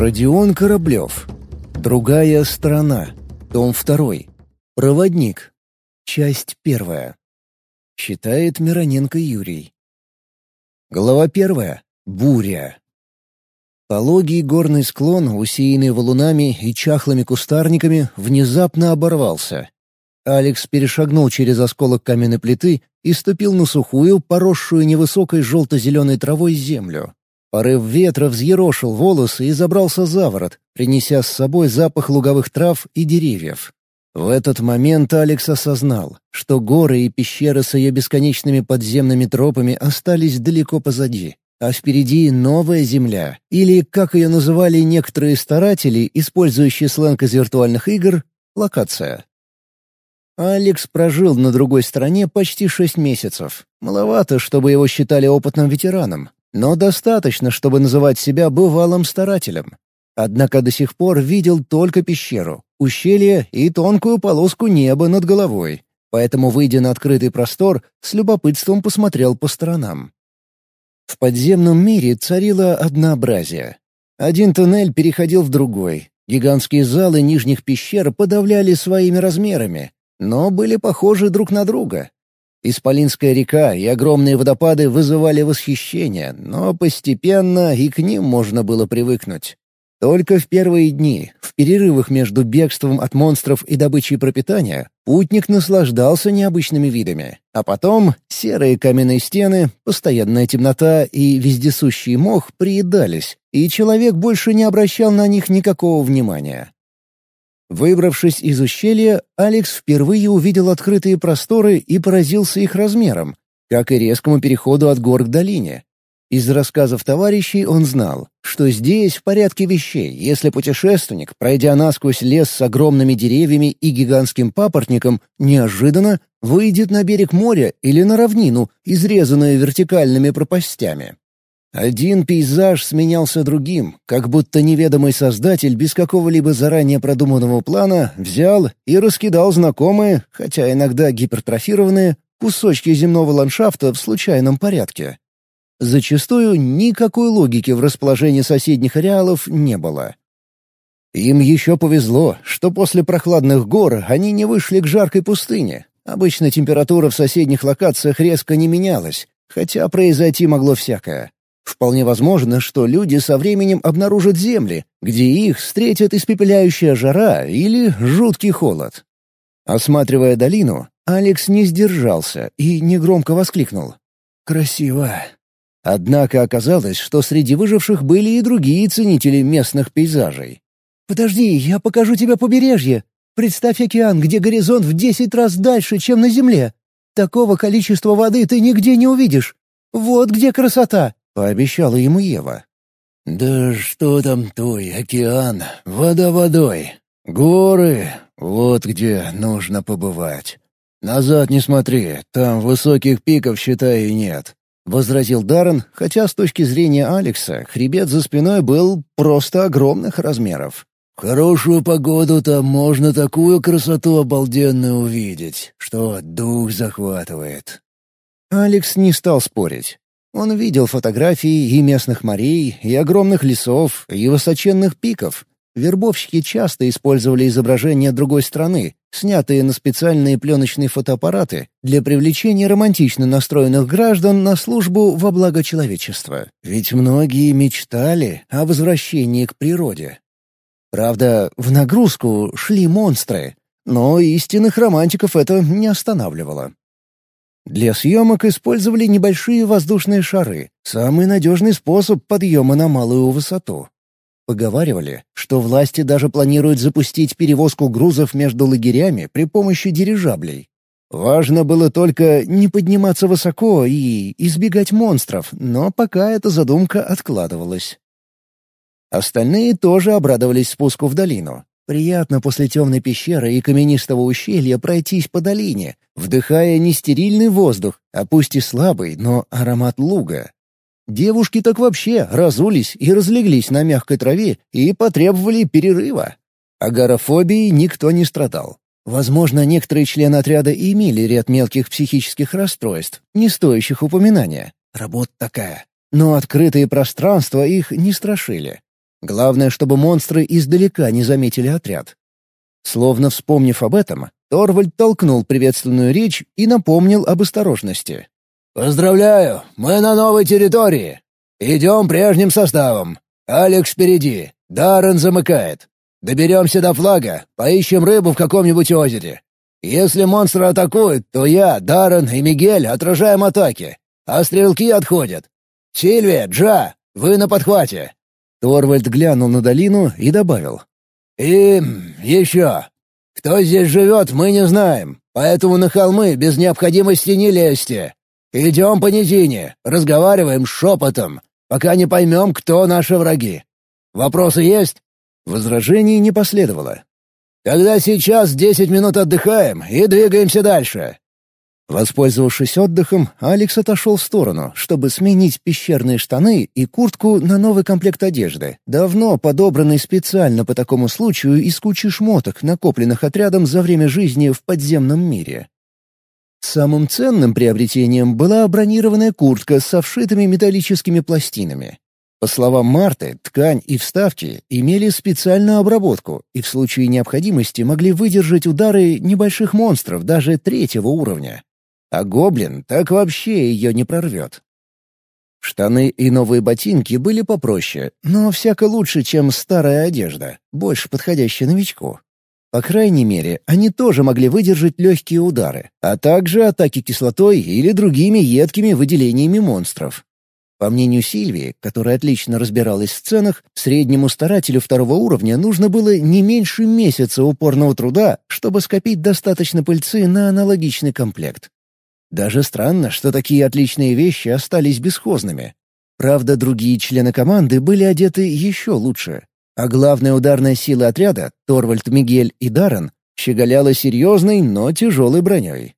Родион Кораблев. Другая сторона. Том 2. Проводник. Часть первая. Читает Мироненко Юрий. Глава первая. Буря. Пологий горный склон, усеянный валунами и чахлыми кустарниками, внезапно оборвался. Алекс перешагнул через осколок каменной плиты и ступил на сухую, поросшую невысокой желто-зеленой травой землю. Порыв ветра взъерошил волосы и забрался за ворот, принеся с собой запах луговых трав и деревьев. В этот момент Алекс осознал, что горы и пещеры с ее бесконечными подземными тропами остались далеко позади а впереди новая Земля, или, как ее называли некоторые старатели, использующие сленг из виртуальных игр, локация. Алекс прожил на другой стороне почти шесть месяцев. Маловато, чтобы его считали опытным ветераном, но достаточно, чтобы называть себя бывалым старателем. Однако до сих пор видел только пещеру, ущелье и тонкую полоску неба над головой, поэтому, выйдя на открытый простор, с любопытством посмотрел по сторонам. В подземном мире царило однообразие. Один туннель переходил в другой. Гигантские залы нижних пещер подавляли своими размерами, но были похожи друг на друга. Исполинская река и огромные водопады вызывали восхищение, но постепенно и к ним можно было привыкнуть. Только в первые дни, в перерывах между бегством от монстров и добычей пропитания, путник наслаждался необычными видами. А потом серые каменные стены, постоянная темнота и вездесущий мох приедались, и человек больше не обращал на них никакого внимания. Выбравшись из ущелья, Алекс впервые увидел открытые просторы и поразился их размером, как и резкому переходу от гор к долине. Из рассказов товарищей он знал, что здесь в порядке вещей, если путешественник, пройдя насквозь лес с огромными деревьями и гигантским папоротником, неожиданно выйдет на берег моря или на равнину, изрезанную вертикальными пропастями. Один пейзаж сменялся другим, как будто неведомый создатель без какого-либо заранее продуманного плана взял и раскидал знакомые, хотя иногда гипертрофированные, кусочки земного ландшафта в случайном порядке. Зачастую никакой логики в расположении соседних ареалов не было. Им еще повезло, что после прохладных гор они не вышли к жаркой пустыне. Обычно температура в соседних локациях резко не менялась, хотя произойти могло всякое. Вполне возможно, что люди со временем обнаружат земли, где их встретит испепеляющая жара или жуткий холод. Осматривая долину, Алекс не сдержался и негромко воскликнул. «Красиво!» Однако оказалось, что среди выживших были и другие ценители местных пейзажей. «Подожди, я покажу тебе побережье. Представь океан, где горизонт в десять раз дальше, чем на Земле. Такого количества воды ты нигде не увидишь. Вот где красота!» — пообещала ему Ева. «Да что там той, океан, вода водой. Горы — вот где нужно побывать. Назад не смотри, там высоких пиков, считай, и нет. — возразил Даррен, хотя с точки зрения Алекса хребет за спиной был просто огромных размеров. «В хорошую погоду там можно такую красоту обалденную увидеть, что дух захватывает». Алекс не стал спорить. Он видел фотографии и местных морей, и огромных лесов, и высоченных пиков, Вербовщики часто использовали изображения другой страны, снятые на специальные пленочные фотоаппараты, для привлечения романтично настроенных граждан на службу во благо человечества. Ведь многие мечтали о возвращении к природе. Правда, в нагрузку шли монстры, но истинных романтиков это не останавливало. Для съемок использовали небольшие воздушные шары, самый надежный способ подъема на малую высоту. Поговаривали, что власти даже планируют запустить перевозку грузов между лагерями при помощи дирижаблей. Важно было только не подниматься высоко и избегать монстров, но пока эта задумка откладывалась. Остальные тоже обрадовались спуску в долину. Приятно после темной пещеры и каменистого ущелья пройтись по долине, вдыхая не стерильный воздух, а пусть и слабый, но аромат луга. Девушки так вообще разулись и разлеглись на мягкой траве и потребовали перерыва. Агорафобией никто не страдал. Возможно, некоторые члены отряда имели ряд мелких психических расстройств, не стоящих упоминания. Работа такая. Но открытые пространства их не страшили. Главное, чтобы монстры издалека не заметили отряд. Словно вспомнив об этом, Торвальд толкнул приветственную речь и напомнил об осторожности. «Поздравляю, мы на новой территории. Идем прежним составом. Алекс впереди, Даррен замыкает. Доберемся до флага, поищем рыбу в каком-нибудь озере. Если монстры атакуют, то я, Даррен и Мигель отражаем атаки, а стрелки отходят. Сильвия, Джа, вы на подхвате». Торвальд глянул на долину и добавил. «И еще. Кто здесь живет, мы не знаем, поэтому на холмы без необходимости не лезьте. Идем по низине, разговариваем шепотом, пока не поймем, кто наши враги. Вопросы есть?» Возражений не последовало. «Тогда сейчас десять минут отдыхаем и двигаемся дальше. Воспользовавшись отдыхом, Алекс отошел в сторону, чтобы сменить пещерные штаны и куртку на новый комплект одежды, давно подобранный специально по такому случаю из кучи шмоток, накопленных отрядом за время жизни в подземном мире. Самым ценным приобретением была бронированная куртка со вшитыми металлическими пластинами. По словам Марты, ткань и вставки имели специальную обработку и в случае необходимости могли выдержать удары небольших монстров даже третьего уровня. А гоблин так вообще ее не прорвет. Штаны и новые ботинки были попроще, но всяко лучше, чем старая одежда, больше подходящая новичку. По крайней мере, они тоже могли выдержать легкие удары, а также атаки кислотой или другими едкими выделениями монстров. По мнению Сильвии, которая отлично разбиралась в ценах, среднему старателю второго уровня нужно было не меньше месяца упорного труда, чтобы скопить достаточно пыльцы на аналогичный комплект. Даже странно, что такие отличные вещи остались бесхозными. Правда, другие члены команды были одеты еще лучше. А главная ударная сила отряда, Торвальд, Мигель и Даррен, щеголяла серьезной, но тяжелой броней.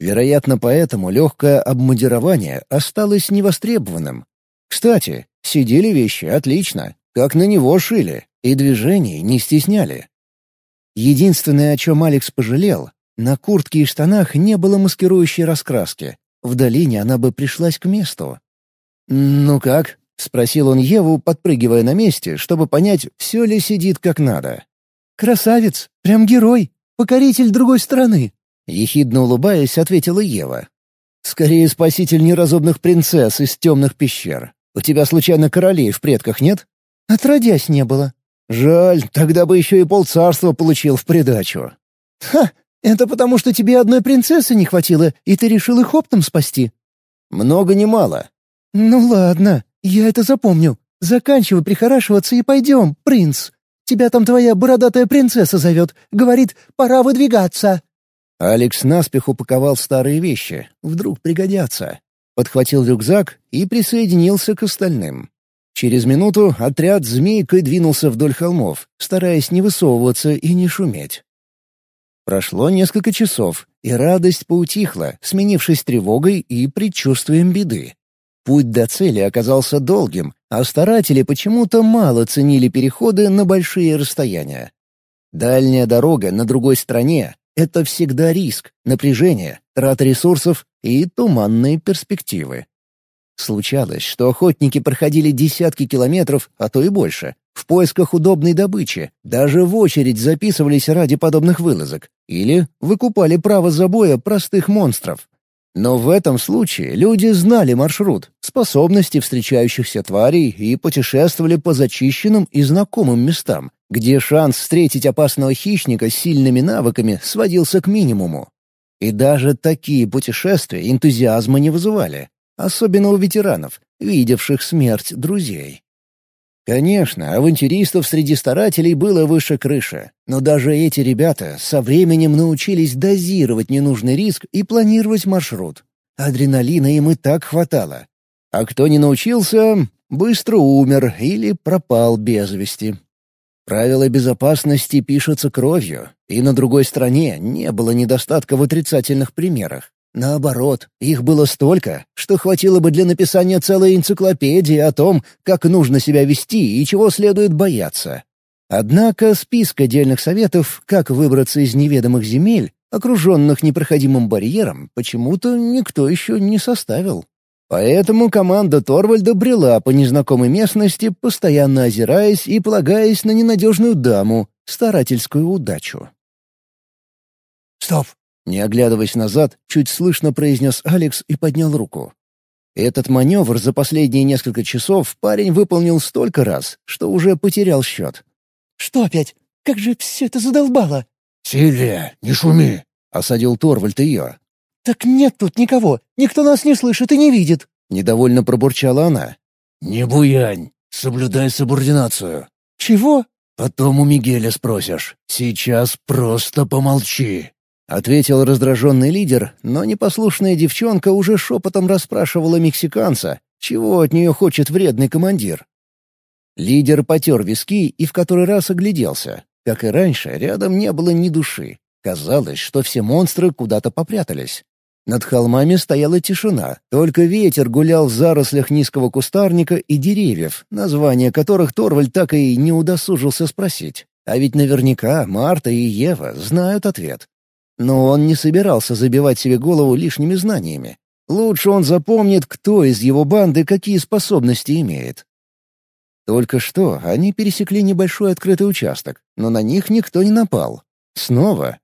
Вероятно, поэтому легкое обмундирование осталось невостребованным. Кстати, сидели вещи отлично, как на него шили, и движений не стесняли. Единственное, о чем Алекс пожалел, на куртке и штанах не было маскирующей раскраски. В долине она бы пришлась к месту. «Ну как?» — спросил он Еву, подпрыгивая на месте, чтобы понять, все ли сидит как надо. «Красавец! Прям герой! Покоритель другой страны!» Ехидно улыбаясь, ответила Ева. «Скорее спаситель неразумных принцесс из темных пещер. У тебя, случайно, королей в предках нет?» «Отродясь не было». «Жаль, тогда бы еще и полцарства получил в придачу». «Ха! Это потому, что тебе одной принцессы не хватило, и ты решил их оптом спасти?» «Много не мало». «Ну ладно, я это запомню. Заканчивай прихорашиваться и пойдем, принц. Тебя там твоя бородатая принцесса зовет. Говорит, пора выдвигаться». Алекс наспех упаковал старые вещи. Вдруг пригодятся. Подхватил рюкзак и присоединился к остальным. Через минуту отряд змейкой двинулся вдоль холмов, стараясь не высовываться и не шуметь. Прошло несколько часов, и радость поутихла, сменившись тревогой и предчувствием беды. Путь до цели оказался долгим, а старатели почему-то мало ценили переходы на большие расстояния. Дальняя дорога на другой стороне — это всегда риск, напряжение, трата ресурсов и туманные перспективы. Случалось, что охотники проходили десятки километров, а то и больше, в поисках удобной добычи, даже в очередь записывались ради подобных вылазок, или выкупали право забоя простых монстров. Но в этом случае люди знали маршрут, способности встречающихся тварей и путешествовали по зачищенным и знакомым местам, где шанс встретить опасного хищника с сильными навыками сводился к минимуму. И даже такие путешествия энтузиазма не вызывали, особенно у ветеранов, видевших смерть друзей. Конечно, авантюристов среди старателей было выше крыши, но даже эти ребята со временем научились дозировать ненужный риск и планировать маршрут. Адреналина им и так хватало. А кто не научился, быстро умер или пропал без вести. Правила безопасности пишутся кровью, и на другой стороне не было недостатка в отрицательных примерах. Наоборот, их было столько, что хватило бы для написания целой энциклопедии о том, как нужно себя вести и чего следует бояться. Однако список отдельных советов, как выбраться из неведомых земель, окруженных непроходимым барьером, почему-то никто еще не составил. Поэтому команда Торвальда брела по незнакомой местности, постоянно озираясь и полагаясь на ненадежную даму, старательскую удачу. «Стоп!» — не оглядываясь назад, чуть слышно произнес Алекс и поднял руку. Этот маневр за последние несколько часов парень выполнил столько раз, что уже потерял счет. «Что опять? Как же все это задолбало!» «Сильвия, не шуми!» — осадил Торвальд ее. «Так нет тут никого. Никто нас не слышит и не видит». Недовольно пробурчала она. «Не буянь. Соблюдай субординацию». «Чего?» «Потом у Мигеля спросишь. Сейчас просто помолчи». Ответил раздраженный лидер, но непослушная девчонка уже шепотом расспрашивала мексиканца, чего от нее хочет вредный командир. Лидер потер виски и в который раз огляделся. Как и раньше, рядом не было ни души. Казалось, что все монстры куда-то попрятались. Над холмами стояла тишина, только ветер гулял в зарослях низкого кустарника и деревьев, названия которых Торваль так и не удосужился спросить. А ведь наверняка Марта и Ева знают ответ. Но он не собирался забивать себе голову лишними знаниями. Лучше он запомнит, кто из его банды какие способности имеет. Только что они пересекли небольшой открытый участок, но на них никто не напал. Снова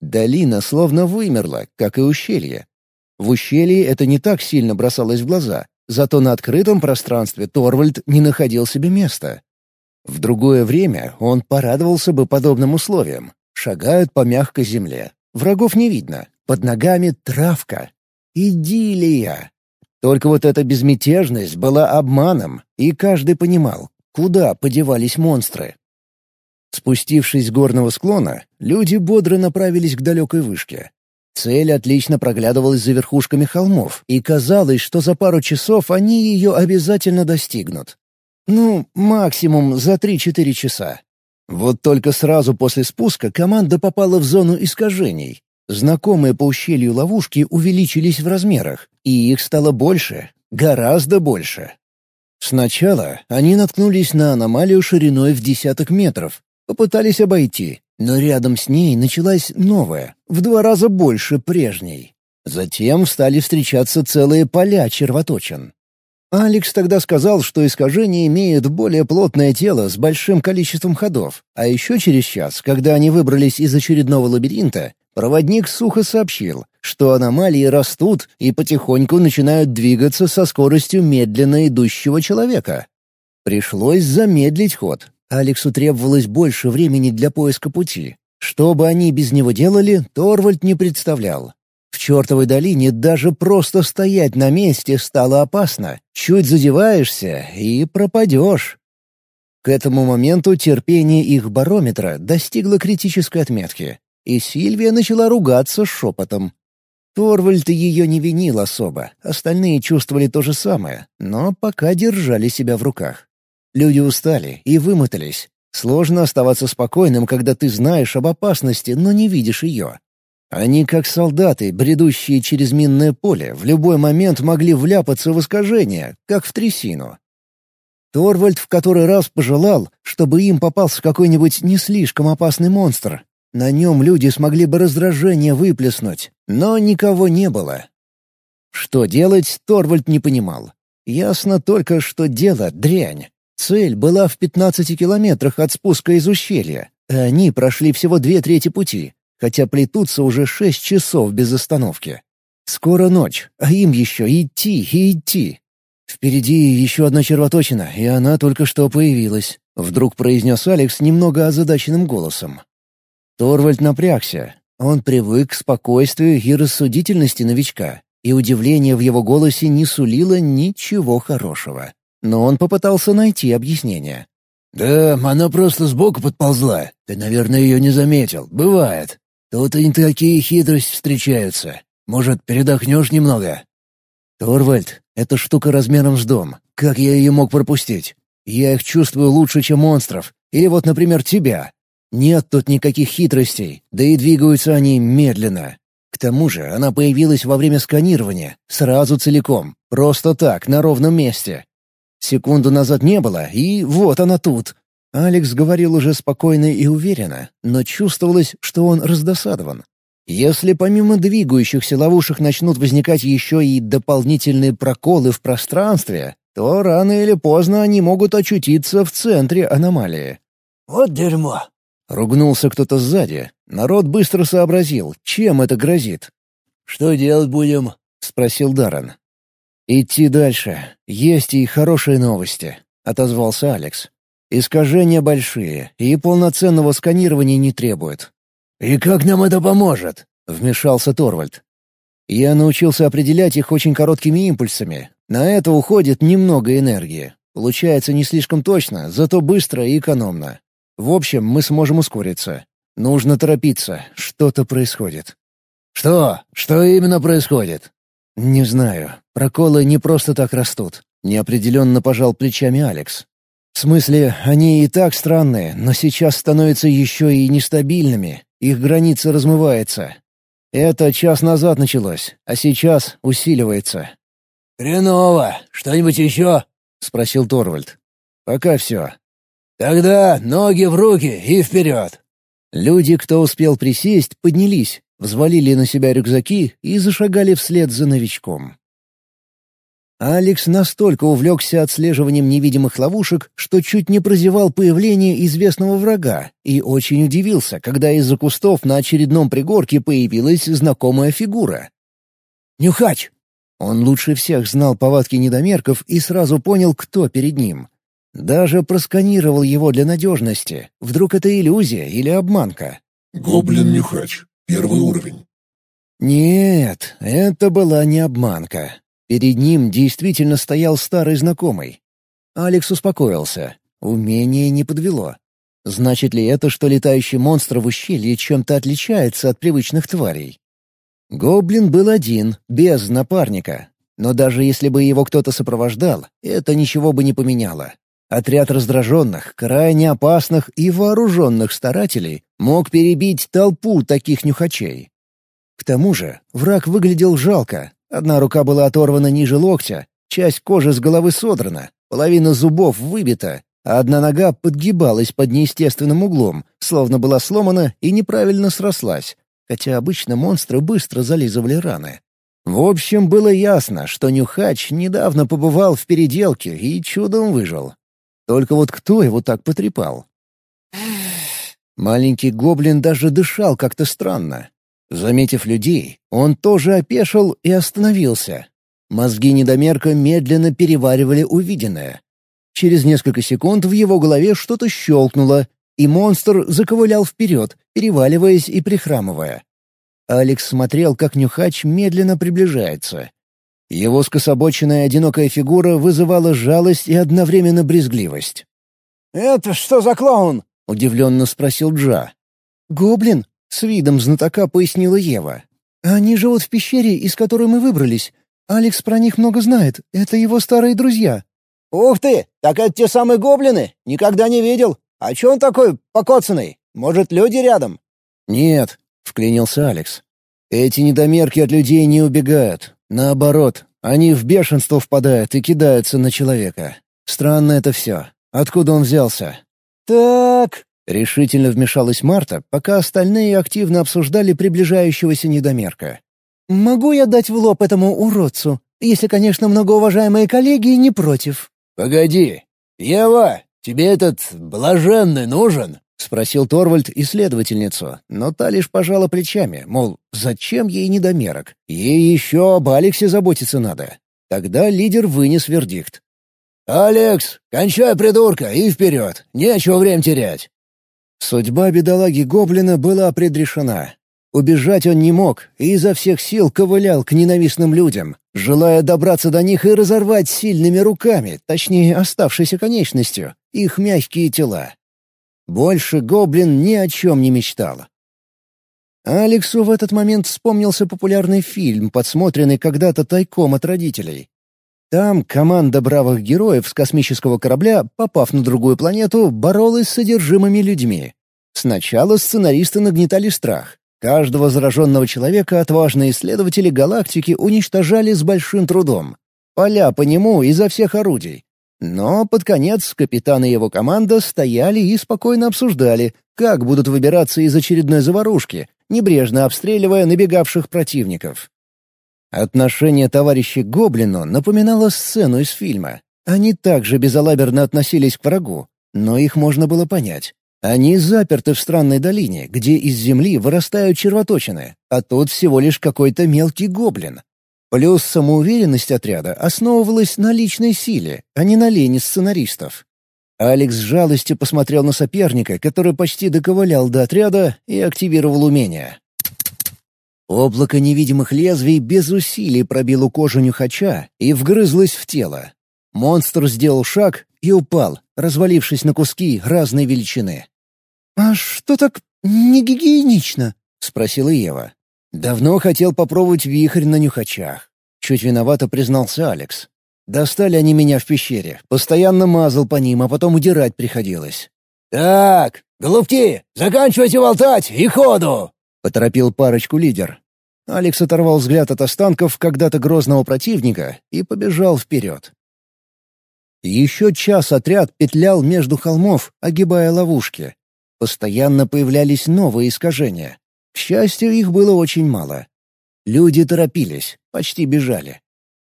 Долина словно вымерла, как и ущелье. В ущелье это не так сильно бросалось в глаза, зато на открытом пространстве Торвальд не находил себе места. В другое время он порадовался бы подобным условиям. Шагают по мягкой земле. Врагов не видно. Под ногами травка. Идиллия. Только вот эта безмятежность была обманом, и каждый понимал, куда подевались монстры. Спустившись с горного склона, люди бодро направились к далекой вышке. Цель отлично проглядывалась за верхушками холмов, и казалось, что за пару часов они ее обязательно достигнут. Ну, максимум за 3-4 часа. Вот только сразу после спуска команда попала в зону искажений. Знакомые по ущелью ловушки увеличились в размерах, и их стало больше, гораздо больше. Сначала они наткнулись на аномалию шириной в десяток метров, Попытались обойти, но рядом с ней началась новая, в два раза больше прежней. Затем стали встречаться целые поля червоточин. Алекс тогда сказал, что искажение имеет более плотное тело с большим количеством ходов, а еще через час, когда они выбрались из очередного лабиринта, проводник сухо сообщил, что аномалии растут и потихоньку начинают двигаться со скоростью медленно идущего человека. Пришлось замедлить ход, Алексу требовалось больше времени для поиска пути. Что бы они без него делали, Торвальд не представлял. Чертовой долине даже просто стоять на месте стало опасно. Чуть задеваешься — и пропадешь. К этому моменту терпение их барометра достигло критической отметки, и Сильвия начала ругаться шепотом. Торвальд ее не винил особо, остальные чувствовали то же самое, но пока держали себя в руках. Люди устали и вымотались. Сложно оставаться спокойным, когда ты знаешь об опасности, но не видишь ее. Они, как солдаты, бредущие через минное поле, в любой момент могли вляпаться в искажение, как в трясину. Торвальд в который раз пожелал, чтобы им попался какой-нибудь не слишком опасный монстр. На нем люди смогли бы раздражение выплеснуть, но никого не было. Что делать, Торвальд не понимал. Ясно только, что дело — дрянь. Цель была в 15 километрах от спуска из ущелья, они прошли всего две трети пути, хотя плетутся уже шесть часов без остановки. Скоро ночь, а им еще идти и идти. «Впереди еще одна червоточина, и она только что появилась», — вдруг произнес Алекс немного озадаченным голосом. Торвальд напрягся. Он привык к спокойствию и рассудительности новичка, и удивление в его голосе не сулило ничего хорошего. Но он попытался найти объяснение. «Да, она просто сбоку подползла. Ты, наверное, ее не заметил. Бывает. Тут и не такие хитрости встречаются. Может, передохнешь немного?» «Торвальд, эта штука размером с дом. Как я ее мог пропустить? Я их чувствую лучше, чем монстров. Или вот, например, тебя. Нет тут никаких хитростей, да и двигаются они медленно. К тому же она появилась во время сканирования, сразу целиком, просто так, на ровном месте. Секунду назад не было, и вот она тут. Алекс говорил уже спокойно и уверенно, но чувствовалось, что он раздосадован. Если помимо двигающихся ловушек начнут возникать еще и дополнительные проколы в пространстве, то рано или поздно они могут очутиться в центре аномалии. «Вот дерьмо!» — ругнулся кто-то сзади. Народ быстро сообразил, чем это грозит. «Что делать будем?» — спросил Даррен. «Идти дальше. Есть и хорошие новости», — отозвался Алекс. «Искажения большие, и полноценного сканирования не требуют. «И как нам это поможет?» — вмешался Торвальд. «Я научился определять их очень короткими импульсами. На это уходит немного энергии. Получается не слишком точно, зато быстро и экономно. В общем, мы сможем ускориться. Нужно торопиться, что-то происходит». «Что? Что именно происходит?» «Не знаю. Проколы не просто так растут», — неопределенно пожал плечами Алекс. «В смысле, они и так странные, но сейчас становятся еще и нестабильными, их граница размывается. Это час назад началось, а сейчас усиливается. «Хреново! Что-нибудь еще?» — спросил Торвальд. «Пока все». «Тогда ноги в руки и вперед!» Люди, кто успел присесть, поднялись, взвалили на себя рюкзаки и зашагали вслед за новичком. Алекс настолько увлекся отслеживанием невидимых ловушек, что чуть не прозевал появление известного врага и очень удивился, когда из-за кустов на очередном пригорке появилась знакомая фигура. «Нюхач!» Он лучше всех знал повадки недомерков и сразу понял, кто перед ним. Даже просканировал его для надежности. Вдруг это иллюзия или обманка. «Гоблин-нюхач. Первый уровень». Нет, это была не обманка. Перед ним действительно стоял старый знакомый. Алекс успокоился. Умение не подвело. Значит ли это, что летающий монстр в ущелье чем-то отличается от привычных тварей? Гоблин был один, без напарника. Но даже если бы его кто-то сопровождал, это ничего бы не поменяло. Отряд раздраженных, крайне опасных и вооруженных старателей мог перебить толпу таких нюхачей. К тому же враг выглядел жалко, Одна рука была оторвана ниже локтя, часть кожи с головы содрана, половина зубов выбита, а одна нога подгибалась под неестественным углом, словно была сломана и неправильно срослась, хотя обычно монстры быстро зализывали раны. В общем, было ясно, что Нюхач недавно побывал в переделке и чудом выжил. Только вот кто его так потрепал? Маленький гоблин даже дышал как-то странно. Заметив людей, он тоже опешил и остановился. Мозги недомерка медленно переваривали увиденное. Через несколько секунд в его голове что-то щелкнуло, и монстр заковылял вперед, переваливаясь и прихрамывая. Алекс смотрел, как Нюхач медленно приближается. Его скособоченная одинокая фигура вызывала жалость и одновременно брезгливость. «Это что за клоун?» — удивленно спросил Джа. «Гоблин», — с видом знатока пояснила Ева. «Они живут в пещере, из которой мы выбрались. Алекс про них много знает. Это его старые друзья». «Ух ты! Так это те самые гоблины? Никогда не видел. А че он такой покоцанный? Может, люди рядом?» «Нет», — вклинился Алекс. «Эти недомерки от людей не убегают. Наоборот, они в бешенство впадают и кидаются на человека. Странно это все. Откуда он взялся?» «Так...» Решительно вмешалась Марта, пока остальные активно обсуждали приближающегося недомерка. «Могу я дать в лоб этому уродцу, если, конечно, многоуважаемые коллеги не против?» «Погоди. Ева, тебе этот блаженный нужен?» — спросил Торвальд исследовательницу, но та лишь пожала плечами, мол, зачем ей недомерок? Ей еще об Алексе заботиться надо. Тогда лидер вынес вердикт. «Алекс, кончай, придурка, и вперед! Нечего время терять!» Судьба бедолаги Гоблина была предрешена. Убежать он не мог и изо всех сил ковылял к ненавистным людям, желая добраться до них и разорвать сильными руками, точнее, оставшейся конечностью, их мягкие тела. Больше Гоблин ни о чем не мечтал. Алексу в этот момент вспомнился популярный фильм, подсмотренный когда-то тайком от родителей. Там команда бравых героев с космического корабля, попав на другую планету, боролась с содержимыми людьми. Сначала сценаристы нагнетали страх. Каждого зараженного человека отважные исследователи галактики уничтожали с большим трудом. Поля по нему изо всех орудий. Но под конец капитан и его команда стояли и спокойно обсуждали, как будут выбираться из очередной заварушки, небрежно обстреливая набегавших противников. Отношение товарищей к Гоблину напоминало сцену из фильма. Они также безалаберно относились к врагу, но их можно было понять. Они заперты в странной долине, где из земли вырастают червоточины, а тут всего лишь какой-то мелкий гоблин. Плюс самоуверенность отряда основывалась на личной силе, а не на лени сценаристов. Алекс с жалостью посмотрел на соперника, который почти доковылял до отряда и активировал умение. Облако невидимых лезвий без усилий пробило кожу нюхача и вгрызлось в тело. Монстр сделал шаг и упал, развалившись на куски разной величины. «А что так негигиенично?» — спросила Ева. «Давно хотел попробовать вихрь на нюхачах». Чуть виновато признался Алекс. Достали они меня в пещере. Постоянно мазал по ним, а потом удирать приходилось. «Так, голубки, заканчивайте болтать и ходу!» — поторопил парочку лидер. Алекс оторвал взгляд от останков когда-то грозного противника и побежал вперед. Еще час отряд петлял между холмов, огибая ловушки. Постоянно появлялись новые искажения. К счастью, их было очень мало. Люди торопились, почти бежали.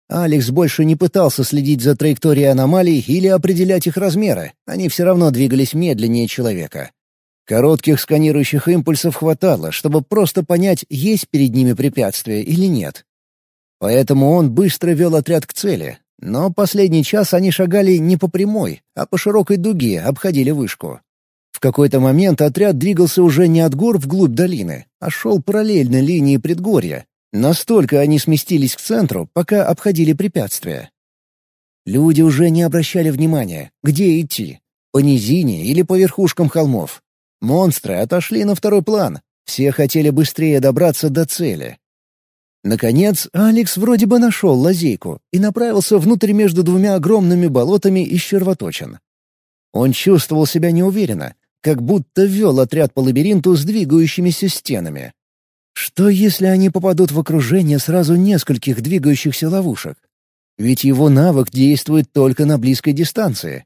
Алекс больше не пытался следить за траекторией аномалий или определять их размеры, они все равно двигались медленнее человека. Коротких сканирующих импульсов хватало, чтобы просто понять, есть перед ними препятствие или нет. Поэтому он быстро вел отряд к цели, но последний час они шагали не по прямой, а по широкой дуге обходили вышку. В какой-то момент отряд двигался уже не от гор вглубь долины, а шел параллельно линии предгорья. Настолько они сместились к центру, пока обходили препятствия. Люди уже не обращали внимания, где идти — по низине или по верхушкам холмов. Монстры отошли на второй план. Все хотели быстрее добраться до цели. Наконец, Алекс вроде бы нашел лазейку и направился внутрь между двумя огромными болотами из червоточин. Он чувствовал себя неуверенно, как будто вел отряд по лабиринту с двигающимися стенами. Что, если они попадут в окружение сразу нескольких двигающихся ловушек? Ведь его навык действует только на близкой дистанции.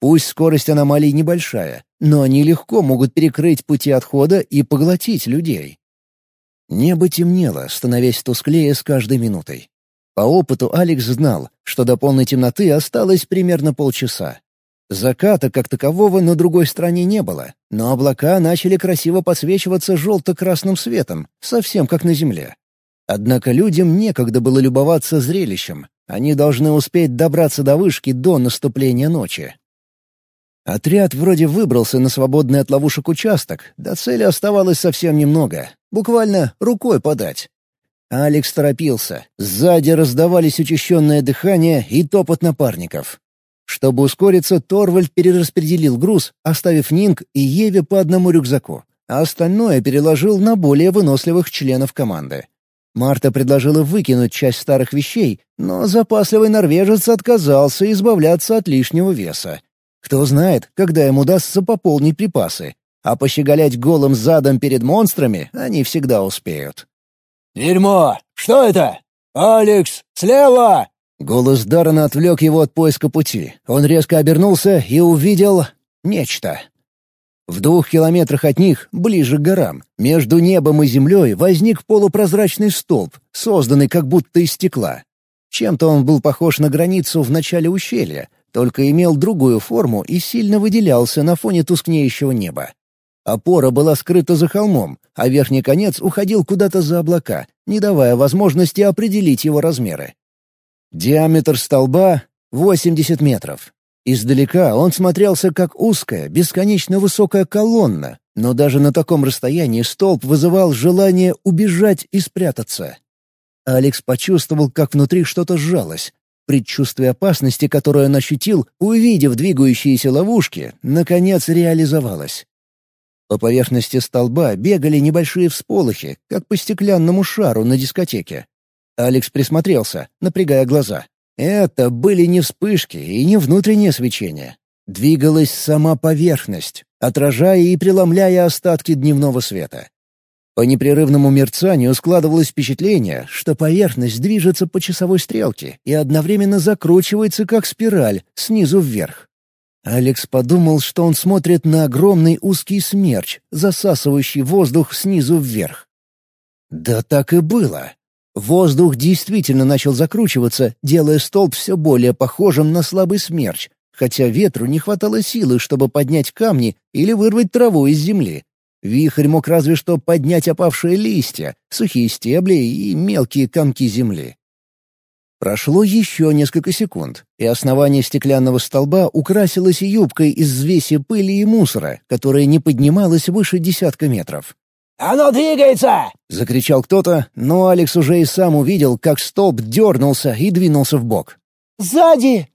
Пусть скорость аномалий небольшая, но они легко могут перекрыть пути отхода и поглотить людей. Небо темнело, становясь тусклее с каждой минутой. По опыту Алекс знал, что до полной темноты осталось примерно полчаса. Заката как такового на другой стороне не было, но облака начали красиво подсвечиваться желто-красным светом, совсем как на Земле. Однако людям некогда было любоваться зрелищем. Они должны успеть добраться до вышки до наступления ночи. Отряд вроде выбрался на свободный от ловушек участок, до цели оставалось совсем немного, буквально рукой подать. Алекс торопился, сзади раздавались учащенное дыхание и топот напарников. Чтобы ускориться, Торвальд перераспределил груз, оставив Нинг и Еве по одному рюкзаку, а остальное переложил на более выносливых членов команды. Марта предложила выкинуть часть старых вещей, но запасливый норвежец отказался избавляться от лишнего веса кто знает, когда им удастся пополнить припасы. А пощеголять голым задом перед монстрами они всегда успеют. «Дерьмо! Что это? Алекс, слева!» Голос Даррена отвлек его от поиска пути. Он резко обернулся и увидел... нечто. В двух километрах от них, ближе к горам, между небом и землей возник полупрозрачный столб, созданный как будто из стекла. Чем-то он был похож на границу в начале ущелья, только имел другую форму и сильно выделялся на фоне тускнеющего неба. Опора была скрыта за холмом, а верхний конец уходил куда-то за облака, не давая возможности определить его размеры. Диаметр столба — 80 метров. Издалека он смотрелся как узкая, бесконечно высокая колонна, но даже на таком расстоянии столб вызывал желание убежать и спрятаться. Алекс почувствовал, как внутри что-то сжалось, Предчувствие опасности, которое он ощутил, увидев двигающиеся ловушки, наконец реализовалось. По поверхности столба бегали небольшие всполохи, как по стеклянному шару на дискотеке. Алекс присмотрелся, напрягая глаза. Это были не вспышки и не внутреннее свечение. Двигалась сама поверхность, отражая и преломляя остатки дневного света. По непрерывному мерцанию складывалось впечатление, что поверхность движется по часовой стрелке и одновременно закручивается как спираль, снизу вверх. Алекс подумал, что он смотрит на огромный узкий смерч, засасывающий воздух снизу вверх. Да так и было. Воздух действительно начал закручиваться, делая столб все более похожим на слабый смерч, хотя ветру не хватало силы, чтобы поднять камни или вырвать траву из земли. Вихрь мог разве что поднять опавшие листья, сухие стебли и мелкие комки земли. Прошло еще несколько секунд, и основание стеклянного столба украсилось юбкой из взвеси пыли и мусора, которая не поднималась выше десятка метров. «Оно двигается!» — закричал кто-то, но Алекс уже и сам увидел, как столб дернулся и двинулся в бок. «Сзади!»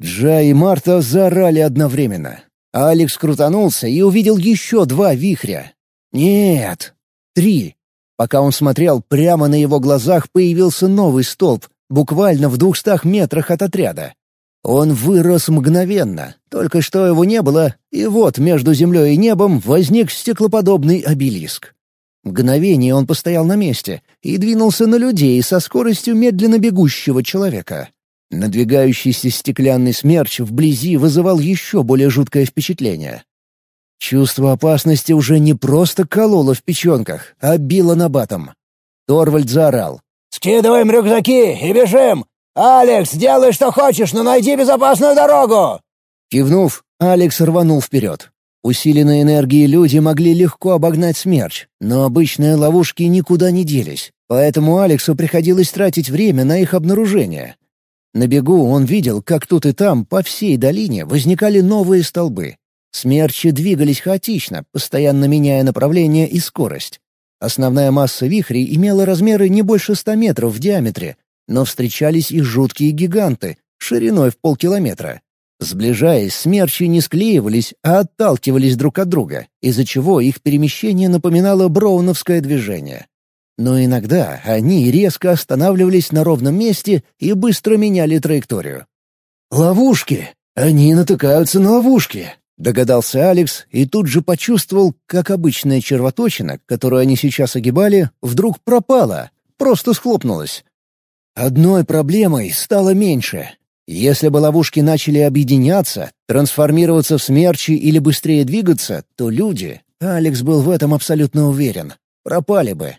Джа и Марта заорали одновременно. Алекс крутанулся и увидел еще два вихря. Нет, три. Пока он смотрел, прямо на его глазах появился новый столб, буквально в двухстах метрах от отряда. Он вырос мгновенно, только что его не было, и вот между землей и небом возник стеклоподобный обелиск. Мгновение он постоял на месте и двинулся на людей со скоростью медленно бегущего человека. Надвигающийся стеклянный смерч вблизи вызывал еще более жуткое впечатление. Чувство опасности уже не просто кололо в печенках, а било на батом. Торвальд заорал. «Скидываем рюкзаки и бежим! Алекс, делай, что хочешь, но найди безопасную дорогу!» Кивнув, Алекс рванул вперед. Усиленные энергией люди могли легко обогнать смерч, но обычные ловушки никуда не делись, поэтому Алексу приходилось тратить время на их обнаружение. На бегу он видел, как тут и там по всей долине возникали новые столбы. Смерчи двигались хаотично, постоянно меняя направление и скорость. Основная масса вихрей имела размеры не больше ста метров в диаметре, но встречались и жуткие гиганты, шириной в полкилометра. Сближаясь, смерчи не склеивались, а отталкивались друг от друга, из-за чего их перемещение напоминало броуновское движение. Но иногда они резко останавливались на ровном месте и быстро меняли траекторию. «Ловушки! Они натыкаются на ловушки!» — догадался Алекс и тут же почувствовал, как обычная червоточина, которую они сейчас огибали, вдруг пропала, просто схлопнулась. Одной проблемой стало меньше, если бы ловушки начали объединяться, трансформироваться в смерчи или быстрее двигаться, то люди, Алекс был в этом абсолютно уверен, пропали бы.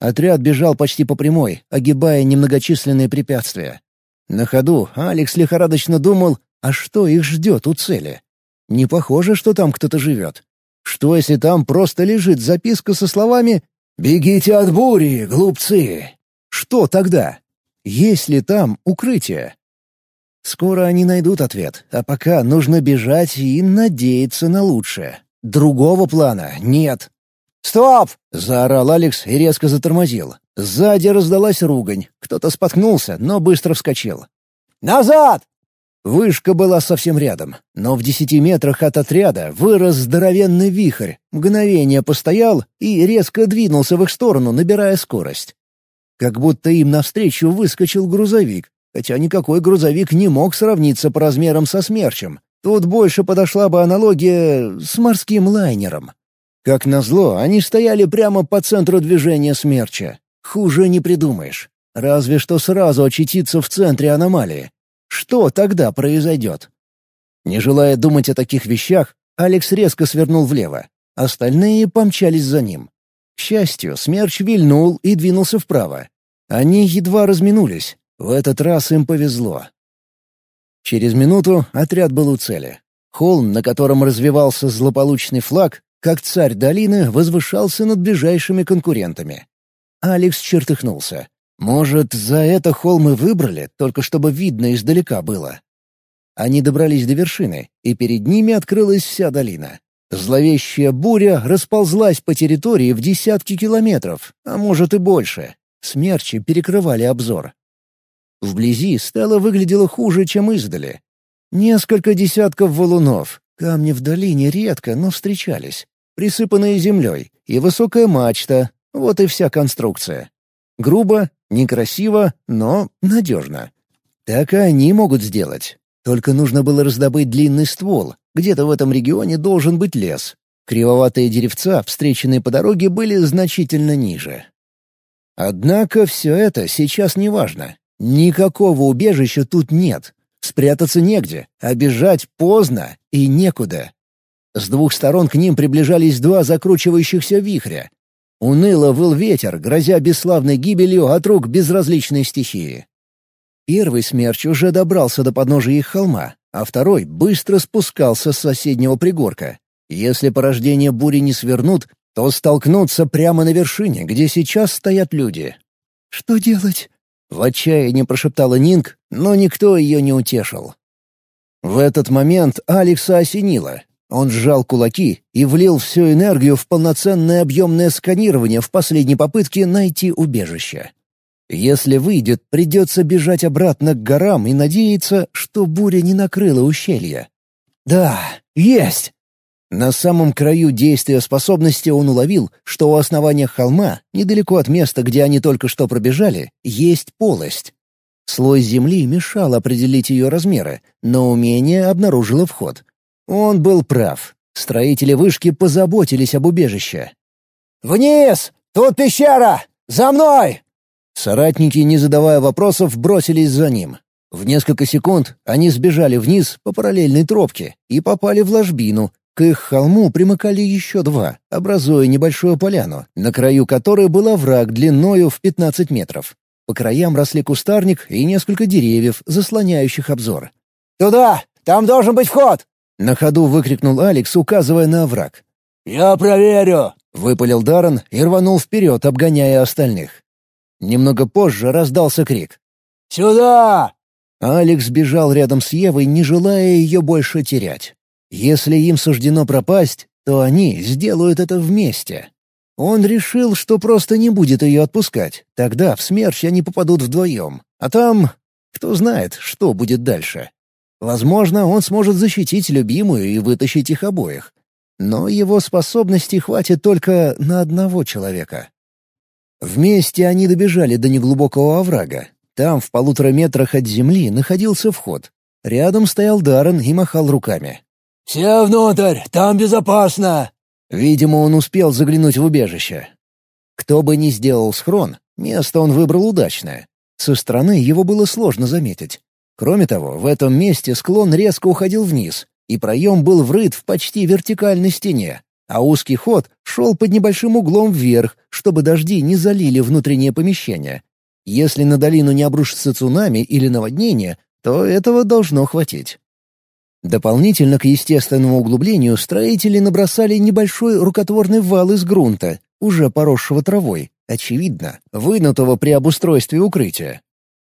Отряд бежал почти по прямой, огибая немногочисленные препятствия. На ходу Алекс лихорадочно думал, а что их ждет у цели? Не похоже, что там кто-то живет. Что, если там просто лежит записка со словами «Бегите от бури, глупцы!» Что тогда? Есть ли там укрытие? Скоро они найдут ответ, а пока нужно бежать и надеяться на лучшее. Другого плана нет. «Стоп!» — заорал Алекс и резко затормозил. Сзади раздалась ругань. Кто-то споткнулся, но быстро вскочил. «Назад!» Вышка была совсем рядом, но в десяти метрах от отряда вырос здоровенный вихрь, мгновение постоял и резко двинулся в их сторону, набирая скорость. Как будто им навстречу выскочил грузовик, хотя никакой грузовик не мог сравниться по размерам со смерчем. Тут больше подошла бы аналогия с морским лайнером. Как назло, они стояли прямо по центру движения смерча. Хуже не придумаешь. Разве что сразу очутиться в центре аномалии. Что тогда произойдет? Не желая думать о таких вещах, Алекс резко свернул влево. Остальные помчались за ним. К счастью, смерч вильнул и двинулся вправо. Они едва разминулись, в этот раз им повезло. Через минуту отряд был у цели. Холм, на котором развивался злополучный флаг, как царь долины, возвышался над ближайшими конкурентами. Алекс чертыхнулся. Может, за это холм и выбрали, только чтобы видно издалека было. Они добрались до вершины, и перед ними открылась вся долина. Зловещая буря расползлась по территории в десятки километров, а может и больше. Смерчи перекрывали обзор. Вблизи стало выглядело хуже, чем издали. Несколько десятков валунов, камни в долине редко, но встречались, присыпанные землей, и высокая мачта, вот и вся конструкция. Грубо, некрасиво, но надежно. Так и они могут сделать. Только нужно было раздобыть длинный ствол, где-то в этом регионе должен быть лес. Кривоватые деревца, встреченные по дороге, были значительно ниже. Однако все это сейчас не важно. Никакого убежища тут нет. Спрятаться негде, а бежать поздно и некуда. С двух сторон к ним приближались два закручивающихся вихря. Уныло выл ветер, грозя бесславной гибелью от рук безразличной стихии. Первый смерч уже добрался до подножия их холма, а второй быстро спускался с соседнего пригорка. Если порождение бури не свернут, то столкнутся прямо на вершине, где сейчас стоят люди. «Что делать?» — в отчаянии прошептала Нинг, но никто ее не утешил. В этот момент Алекса осенило. Он сжал кулаки и влил всю энергию в полноценное объемное сканирование в последней попытке найти убежище. Если выйдет, придется бежать обратно к горам и надеяться, что буря не накрыла ущелье. «Да, есть!» На самом краю действия способности он уловил, что у основания холма, недалеко от места, где они только что пробежали, есть полость. Слой земли мешал определить ее размеры, но умение обнаружило вход. Он был прав. Строители вышки позаботились об убежище. «Вниз! Тут пещера! За мной!» Соратники, не задавая вопросов, бросились за ним. В несколько секунд они сбежали вниз по параллельной тропке и попали в ложбину, к их холму примыкали еще два, образуя небольшую поляну, на краю которой был овраг длиною в 15 метров. По краям росли кустарник и несколько деревьев, заслоняющих обзор. «Туда! Там должен быть вход!» На ходу выкрикнул Алекс, указывая на овраг. «Я проверю!» — выпалил Даррен и рванул вперед, обгоняя остальных. Немного позже раздался крик. «Сюда!» Алекс бежал рядом с Евой, не желая ее больше терять. Если им суждено пропасть, то они сделают это вместе. Он решил, что просто не будет ее отпускать. Тогда в смерч они попадут вдвоем. А там... Кто знает, что будет дальше. Возможно, он сможет защитить любимую и вытащить их обоих. Но его способностей хватит только на одного человека. Вместе они добежали до неглубокого оврага. Там, в полутора метрах от земли, находился вход. Рядом стоял Даррен и махал руками. «Все внутрь, там безопасно!» Видимо, он успел заглянуть в убежище. Кто бы ни сделал схрон, место он выбрал удачное. Со стороны его было сложно заметить. Кроме того, в этом месте склон резко уходил вниз, и проем был врыт в почти вертикальной стене, а узкий ход шел под небольшим углом вверх, чтобы дожди не залили внутреннее помещение. Если на долину не обрушится цунами или наводнение, то этого должно хватить. Дополнительно к естественному углублению строители набросали небольшой рукотворный вал из грунта, уже поросшего травой, очевидно, вынутого при обустройстве укрытия.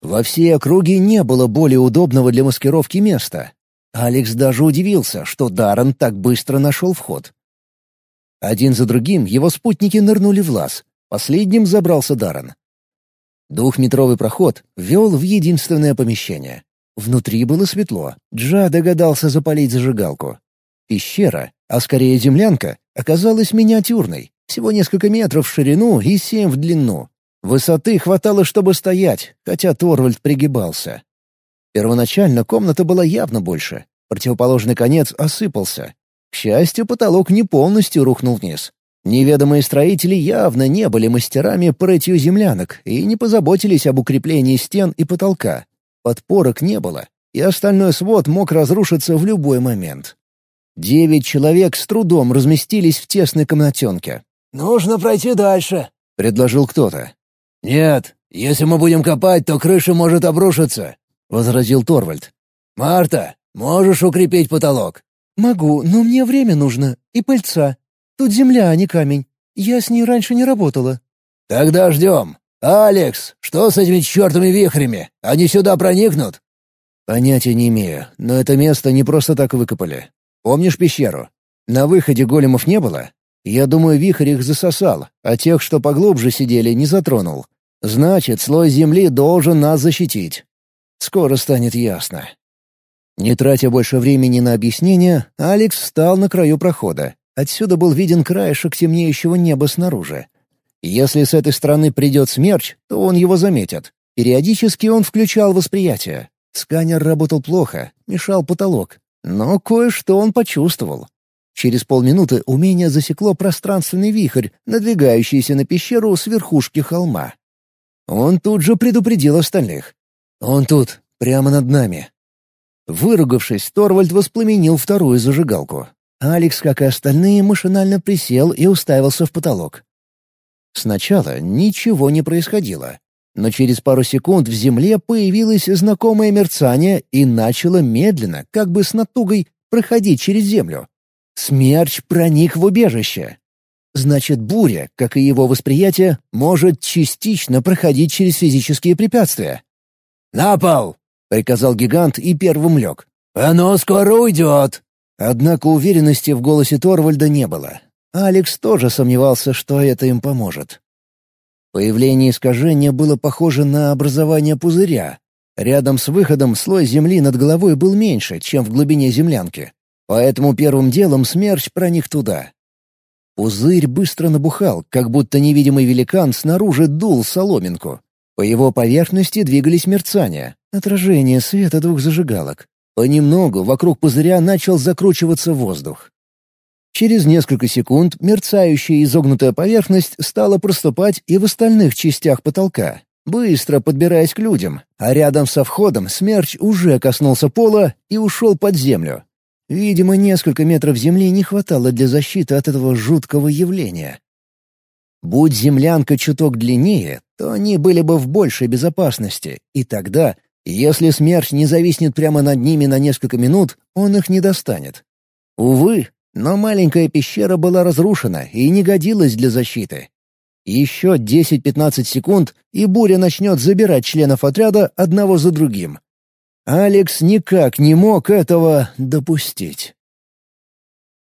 Во всей округе не было более удобного для маскировки места. Алекс даже удивился, что Даррен так быстро нашел вход. Один за другим его спутники нырнули в лаз. Последним забрался Даррен. Двухметровый проход вел в единственное помещение. Внутри было светло. Джа догадался запалить зажигалку. Пещера, а скорее землянка, оказалась миниатюрной. Всего несколько метров в ширину и семь в длину. Высоты хватало, чтобы стоять, хотя Торвальд пригибался. Первоначально комната была явно больше. Противоположный конец осыпался. К счастью, потолок не полностью рухнул вниз. Неведомые строители явно не были мастерами по рытью землянок и не позаботились об укреплении стен и потолка. Подпорок не было, и остальной свод мог разрушиться в любой момент. Девять человек с трудом разместились в тесной комнатенке. «Нужно пройти дальше», — предложил кто-то. «Нет, если мы будем копать, то крыша может обрушиться», — возразил Торвальд. «Марта, можешь укрепить потолок?» «Могу, но мне время нужно. И пыльца. Тут земля, а не камень. Я с ней раньше не работала». «Тогда ждем. «Алекс, что с этими чертовыми вихрями? Они сюда проникнут?» «Понятия не имею, но это место не просто так выкопали. Помнишь пещеру? На выходе големов не было? Я думаю, вихрь их засосал, а тех, что поглубже сидели, не затронул. Значит, слой земли должен нас защитить. Скоро станет ясно». Не тратя больше времени на объяснение, Алекс встал на краю прохода. Отсюда был виден краешек темнеющего неба снаружи. Если с этой стороны придет смерч, то он его заметит. Периодически он включал восприятие. Сканер работал плохо, мешал потолок. Но кое-что он почувствовал. Через полминуты умение засекло пространственный вихрь, надвигающийся на пещеру с верхушки холма. Он тут же предупредил остальных. «Он тут, прямо над нами». Выругавшись, Торвальд воспламенил вторую зажигалку. Алекс, как и остальные, машинально присел и уставился в потолок. Сначала ничего не происходило. Но через пару секунд в земле появилось знакомое мерцание и начало медленно, как бы с натугой, проходить через землю. Смерч проник в убежище. Значит, буря, как и его восприятие, может частично проходить через физические препятствия. «На пол!» — приказал гигант и первым лег. «Оно скоро уйдет!» Однако уверенности в голосе Торвальда не было. Алекс тоже сомневался, что это им поможет. Появление искажения было похоже на образование пузыря. Рядом с выходом слой земли над головой был меньше, чем в глубине землянки. Поэтому первым делом смерч проник туда. Пузырь быстро набухал, как будто невидимый великан снаружи дул соломинку. По его поверхности двигались мерцания, отражение света двух зажигалок. Понемногу вокруг пузыря начал закручиваться воздух. Через несколько секунд мерцающая изогнутая поверхность стала проступать и в остальных частях потолка, быстро подбираясь к людям, а рядом со входом смерч уже коснулся пола и ушел под землю. Видимо, несколько метров земли не хватало для защиты от этого жуткого явления. Будь землянка чуток длиннее, то они были бы в большей безопасности, и тогда, если смерч не зависнет прямо над ними на несколько минут, он их не достанет. Увы, но маленькая пещера была разрушена и не годилась для защиты. Еще 10-15 секунд, и буря начнет забирать членов отряда одного за другим. Алекс никак не мог этого допустить.